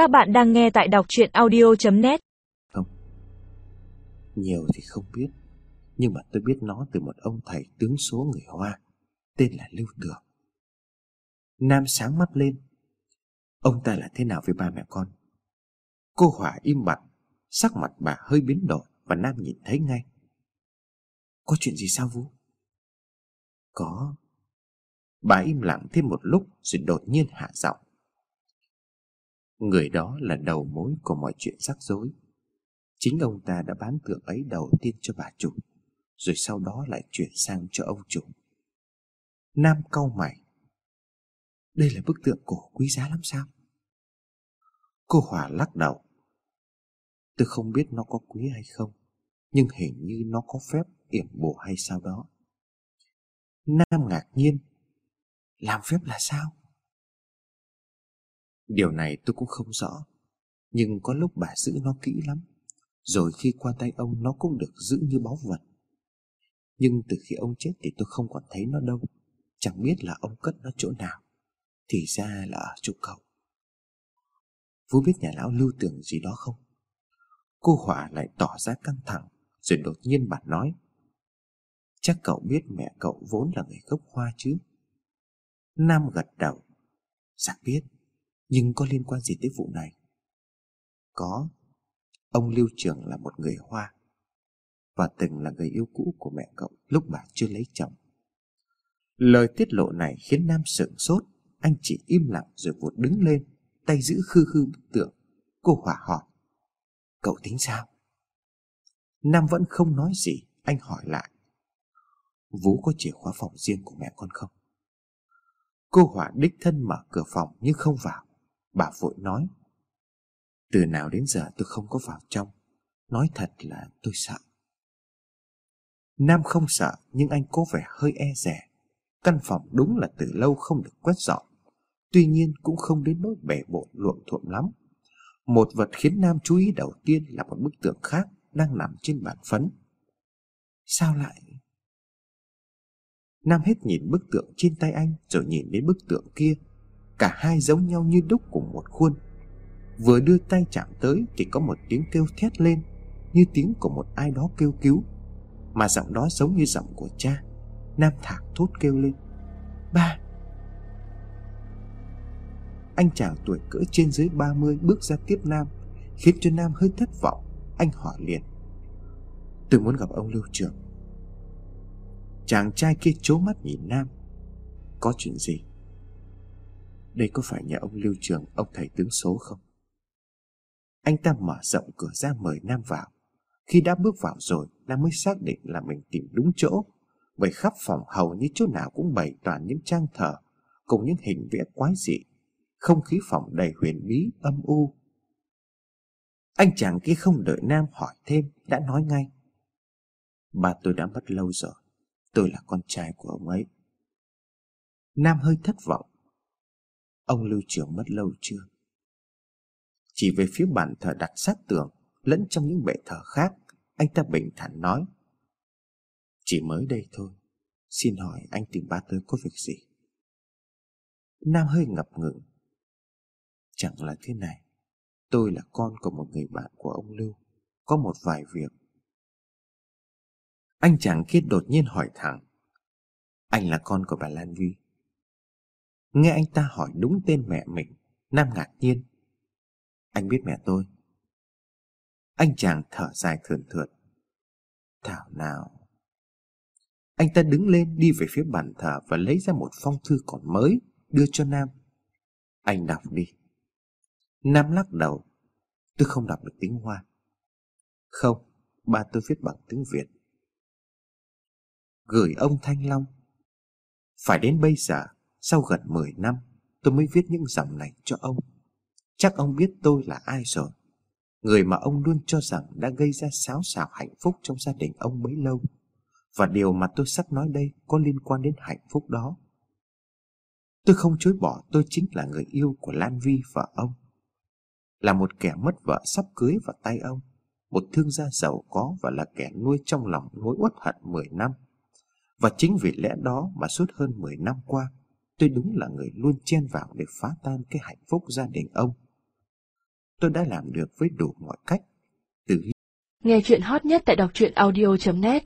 Các bạn đang nghe tại đọc chuyện audio.net không. Nhiều thì không biết, Nhưng mà tôi biết nó từ một ông thầy tướng số người Hoa, Tên là Lưu Tường. Nam sáng mắt lên. Ông ta là thế nào với ba mẹ con? Cô Hỏa im bặt, Sắc mặt bà hơi biến đổi Và Nam nhìn thấy ngay. Có chuyện gì sao Vũ? Có. Bà im lặng thêm một lúc Rồi đột nhiên hạ giọng. Người đó là đầu mối của mọi chuyện rắc rối. Chính ông ta đã bán tượng ấy đầu tiên cho bà chủ, Rồi sau đó lại chuyển sang cho ông chủ. Nam cau mày. Đây là bức tượng cổ quý giá lắm sao? Cô Hòa lắc đầu. Tôi không biết nó có quý hay không, Nhưng hình như nó có phép yểm bổ hay sao đó. Nam ngạc nhiên. Làm phép là sao? Điều này tôi cũng không rõ, Nhưng có lúc bà giữ nó kỹ lắm, Rồi khi qua tay ông nó cũng được giữ như báu vật. Nhưng từ khi ông chết thì tôi không còn thấy nó đâu, Chẳng biết là ông cất nó chỗ nào, Thì ra là ở chỗ cậu. Vũ biết nhà lão lưu tưởng gì đó không? Cô Hỏa lại tỏ ra căng thẳng, Rồi đột nhiên bà nói, Chắc cậu biết mẹ cậu vốn là người gốc hoa chứ? Nam gật đầu Dạ biết. Nhưng có liên quan gì tới vụ này? Có. Ông Lưu Trường là một người Hoa Và từng là người yêu cũ của mẹ cậu Lúc bà chưa lấy chồng. Lời tiết lộ này khiến Nam sửng sốt. Anh chỉ im lặng rồi vụt đứng lên, Tay giữ khư khư bức tượng. Cô Hỏa hỏi Cậu tính sao? Nam vẫn không nói gì. Anh hỏi lại. Vũ có chìa khóa phòng riêng của mẹ con không? Cô Hỏa đích thân mở cửa phòng nhưng không vào. Bà vội nói, Từ nào đến giờ tôi không có vào trong, Nói thật là tôi sợ. Nam không sợ, Nhưng anh cố vẻ hơi e rẻ Căn phòng đúng là từ lâu không được quét dọn, Tuy nhiên cũng không đến nỗi bể bộn luộm thuộm lắm. Một vật khiến Nam chú ý đầu tiên là một bức tượng khác Đang nằm trên bàn phấn. Sao lại? Nam hết nhìn bức tượng trên tay anh Rồi nhìn đến bức tượng kia. Cả hai giống nhau như đúc cùng một khuôn. Vừa đưa tay chạm tới Thì có một tiếng kêu thét lên, Như tiếng của một ai đó kêu cứu. Mà giọng đó giống như giọng của cha. Nam thạc thốt kêu lên. Ba! Anh chàng tuổi cỡ trên dưới 30 bước ra tiếp Nam, Khiến cho Nam hơi thất vọng. Anh hỏi liền. Tôi muốn gặp ông Lưu trưởng Chàng trai kia chố mắt nhìn Nam. Có chuyện gì? Đây có phải nhà ông Lưu Trường, Ông thầy tướng số không? Anh ta mở rộng cửa ra mời Nam vào. Khi đã bước vào rồi, Nam mới xác định là mình tìm đúng chỗ. Bởi khắp phòng hầu như chỗ nào cũng bày toàn những trang thờ, Cùng những hình vẽ quái dị. Không khí phòng đầy huyền bí, âm u. Anh chàng kia không đợi Nam hỏi thêm, Đã nói ngay. Bà tôi đã mất lâu rồi, Tôi là con trai của ông ấy. Nam hơi thất vọng Ông Lưu Trường mất lâu chưa? Chỉ về phía bàn thờ đặt sát tường, Lẫn trong những bệ thờ khác, Anh ta bình thản nói. Chỉ mới đây thôi, Xin hỏi anh tìm ba tôi có việc gì? Nam hơi ngập ngừng. Chẳng là thế này, Tôi là con của một người bạn của ông Lưu, Có một vài việc. Anh chàng kia đột nhiên hỏi thẳng. Anh là con của bà Lan Vi? Nghe anh ta hỏi đúng tên mẹ mình Nam ngạc nhiên. Anh biết mẹ tôi. Anh chàng thở dài thườn thượt. Thảo nào. Anh ta đứng lên đi về phía bàn thờ Và lấy ra một phong thư còn mới Đưa cho Nam. Anh đọc đi. Nam lắc đầu. Tôi không đọc được tiếng Hoa. Không Ba tôi viết bằng tiếng Việt. Gửi ông Thanh Long. Phải đến bây giờ, sau gần 10 năm, tôi mới viết những dòng này cho ông. Chắc ông biết tôi là ai rồi. Người mà ông luôn cho rằng đã gây ra xáo xạo hạnh phúc trong gia đình ông bấy lâu. Và điều mà tôi sắp nói đây có liên quan đến hạnh phúc đó. Tôi không chối bỏ tôi chính là người yêu của Lan Vi và ông. Là một kẻ mất vợ sắp cưới vào tay ông. Một thương gia giàu có và là kẻ nuôi trong lòng nỗi uất hận 10 năm. Và chính vì lẽ đó mà suốt hơn 10 năm qua, tôi đúng là người luôn chen vào để phá tan cái hạnh phúc gia đình ông. tôi đã làm được với đủ mọi cách. Từ Nghe chuyện hot nhất tại đọc truyện audio.net